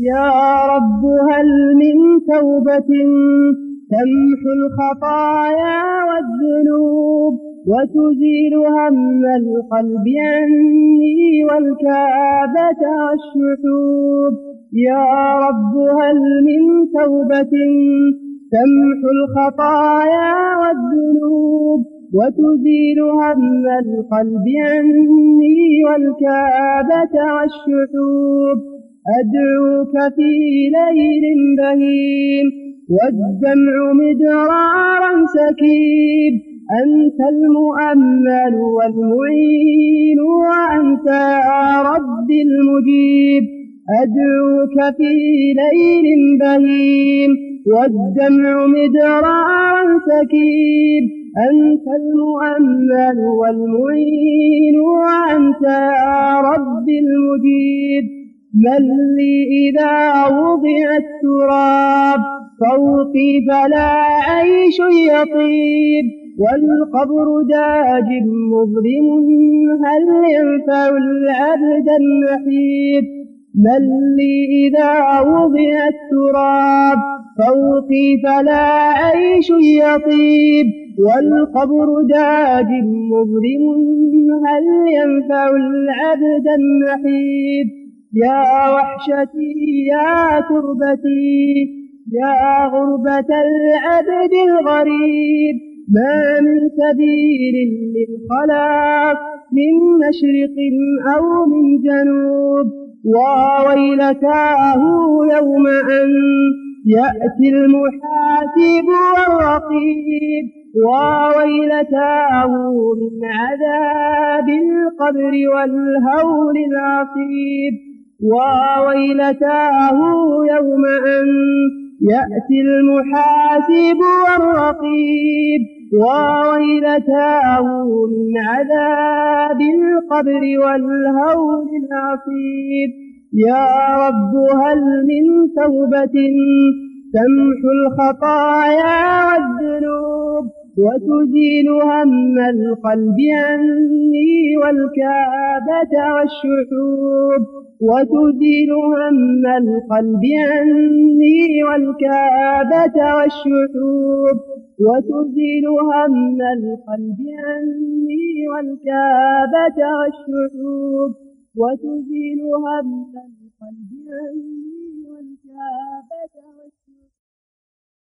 يا رب هل من توبة تمحو الخطايا والذنوب وتزيل هم القلب عني والكابة والشحوب. يا رب هل من توبة تمحو الخطايا والذنوب وتزيل هم القلب عني والكابة والشحوب. أدعوك في ليل بهيم والدمع مدرارا سكيب. أنت المؤمل والمعين وأنت يا رب المجيب. أدعوك في ليل بهيم والدمع مدرارا سكيب. أنت المؤمل والمعين وأنت يا رب المجيب. ملي إذا وضع التراب فوقي فلا عيش يطيب والقبر داج مظلم هل ينفع العبد النحيب لي إذا وضع التراب فوقي فلا عيش يطيب والقبر داج مظلم هل ينفع العبد النحيب يا وحشتي يا كربتي يا غربة العبد الغريب ما من سبيل للخلاق من مشرق أو من جنوب. وويلتاه يوم أن يأتي المحاسب والرقيب. وويلتاه من عذاب القبر والهول العصيب. وويلتاه يوم أن يأتي المحاسب والرقيب. وويلتاه من عذاب القبر والهول العصيب. يا رب هل من توبة تمحو الخطايا والذنوب؟ وتزيل هم القلب عني والكعبة والشعوب. وتزيل هم القلب عني والكعبة والشعوب. وتزيل هم القلب عني والكعبة والشعوب. وتزيل هم القلب عني